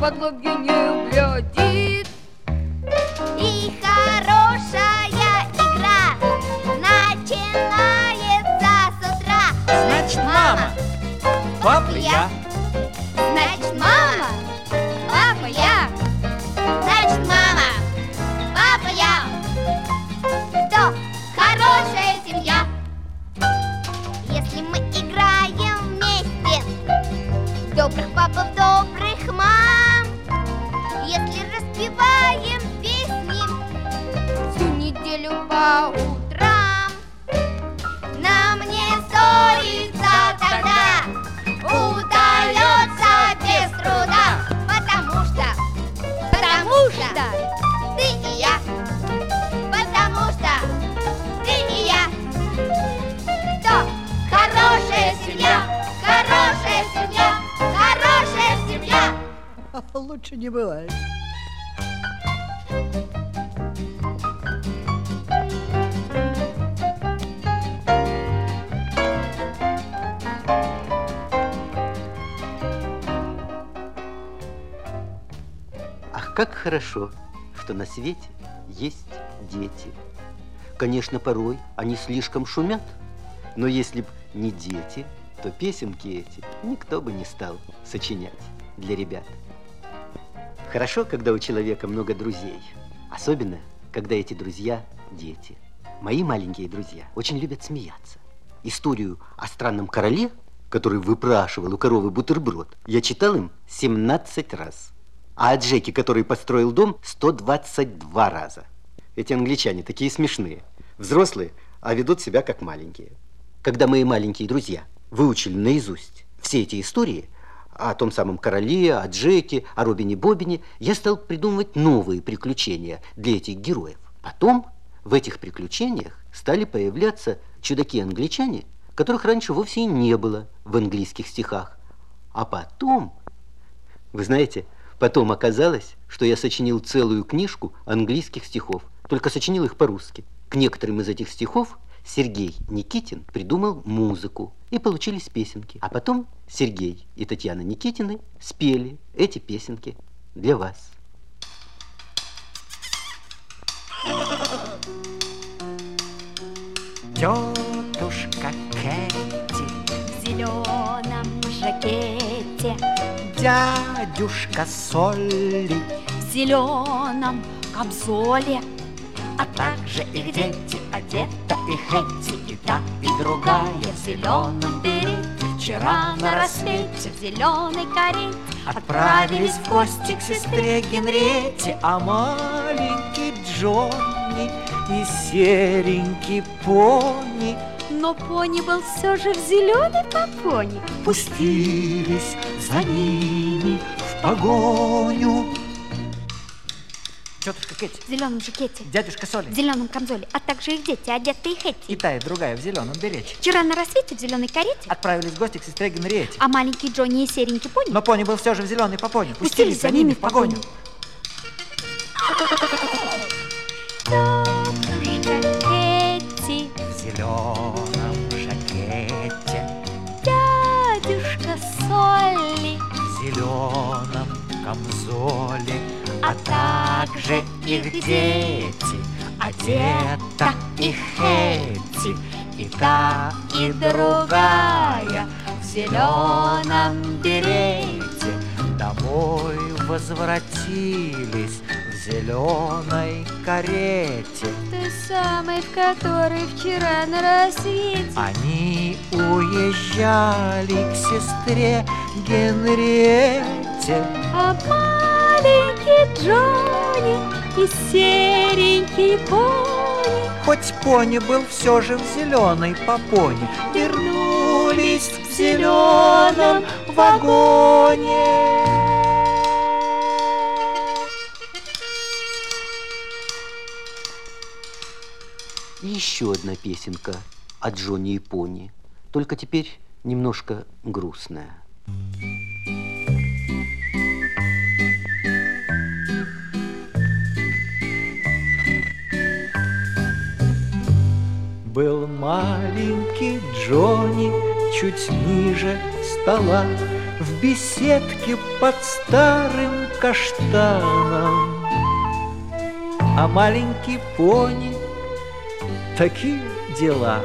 под лобья не глядит. И хорошая игра начинается с утра. Значит, мама, папа я. По утрам, нам не ссориться тогда удается без труда, потому что, потому что ты и я, потому что ты и я. Кто? Хорошая семья, хорошая семья, хорошая семья. Лучше не бывает. Как хорошо, что на свете есть дети. Конечно, порой они слишком шумят, но если б не дети, то песенки эти никто бы не стал сочинять для ребят. Хорошо, когда у человека много друзей, особенно, когда эти друзья – дети. Мои маленькие друзья очень любят смеяться. Историю о странном короле, который выпрашивал у коровы бутерброд, я читал им 17 раз. А о Джеке, который построил дом, 122 раза. Эти англичане такие смешные. Взрослые, а ведут себя как маленькие. Когда мои маленькие друзья выучили наизусть все эти истории о том самом короле, о Джеке, о Робине Бобине, я стал придумывать новые приключения для этих героев. Потом в этих приключениях стали появляться чудаки-англичане, которых раньше вовсе и не было в английских стихах. А потом, вы знаете, потом оказалось, что я сочинил целую книжку английских стихов, только сочинил их по-русски. К некоторым из этих стихов Сергей Никитин придумал музыку, и получились песенки. А потом Сергей и Татьяна Никитины спели эти песенки для вас. Тетушка дядюшка Солли, в зеленом камзоле, а также их дети, одета их эти, и та, и другая в зеленом берете. Вчера на рассвете в зеленой карете. отправились в гости к сестре Генриете, а маленький Джонни и серенький пони Но пони был все же в зеленой попоне. пустились за ними в погоню. Тетушка Кэти, В зеленом жакете, дядюшка Соли, в зеленом камзоле, а также их дети, одетые их и та, и другая в зеленом берете. Вчера на рассвете в зеленой карете, Отправились в гости к сестре Генриете. а маленький Джонни и серенький пони Но пони был все же в зеленой попоне. пустились за ними в погоню. Тетушка камзоле, а также их дети, одета их эти, и та, и другая в зеленом берете домой возвратились в зеленой карете. той самой, в которой вчера на рассвете. Они уезжали к сестре Генриете. А маленький Джонни и серенький пони Хоть пони был все же в зеленой попоне, вернулись в зеленом вагоне. И еще одна песенка о Джонни и Пони, только теперь немножко грустная. Был маленький Джонни чуть ниже стола, В беседке под старым каштаном. А маленький пони Такие дела.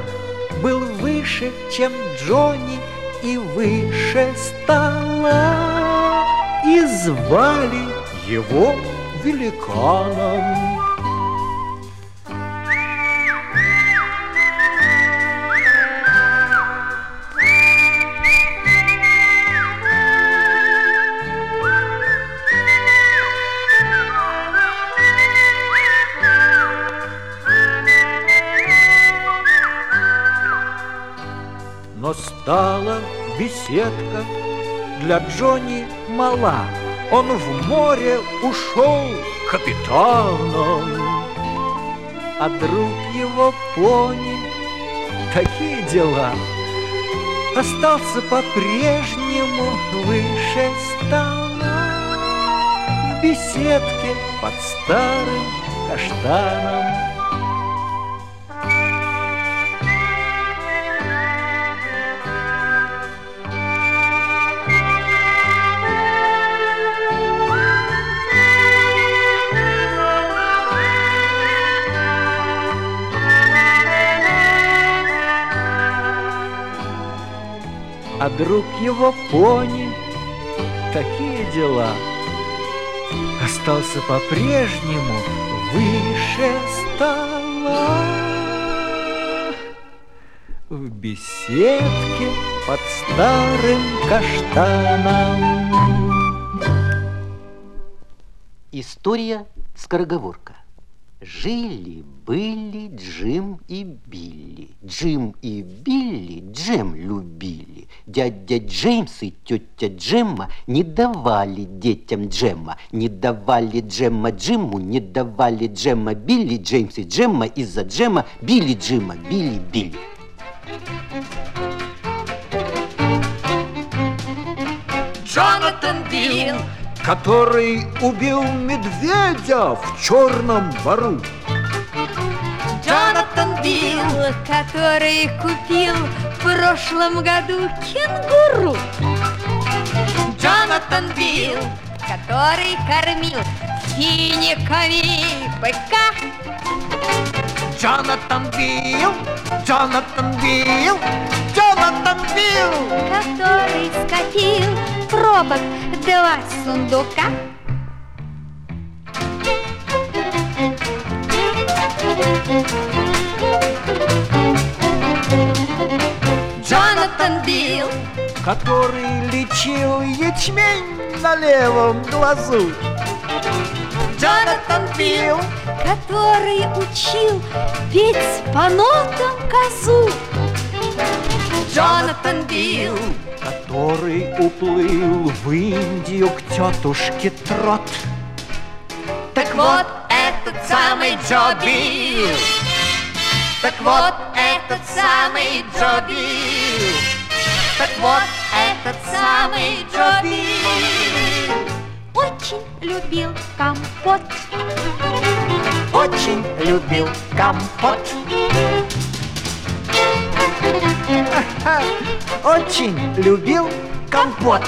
Был выше, чем Джонни И выше стола. И звали его великаном Но стала беседка для Джонни мала. Он в море ушел капитаном, а друг его пони такие дела. Остался по-прежнему выше стола В беседке под старым каштаном друг его пони. Такие дела. Остался по-прежнему выше стола. В беседке под старым каштаном. История скороговорка. Жили-были Джим и Билли. Джим и Билли Джем любили. Дядя Джеймс и тетя Джемма не давали детям Джемма. Не давали Джемма Джиму, не давали Джемма Билли. Джеймс и Джемма из-за Джема били Джима, били Билли. Джонатан Билл, который убил медведя в черном бару. Джонатан Билл, Который купил в прошлом году кенгуру Джонатан Билл, Который кормил финиками быка Джонатан Билл, Джонатан Билл, Джонатан Билл. Который скопил пробок два сундука. Джонатан Билл, который лечил ячмень на левом глазу. Джонатан Билл, Который учил петь по нотам козу. Джонатан Билл, который уплыл в Индию к тетушке Трот. так вот этот самый Джо Билл. Так вот этот самый Джо Билл. Так вот этот самый Джо Билл. Очень любил компот Очень любил компот. Очень любил компот.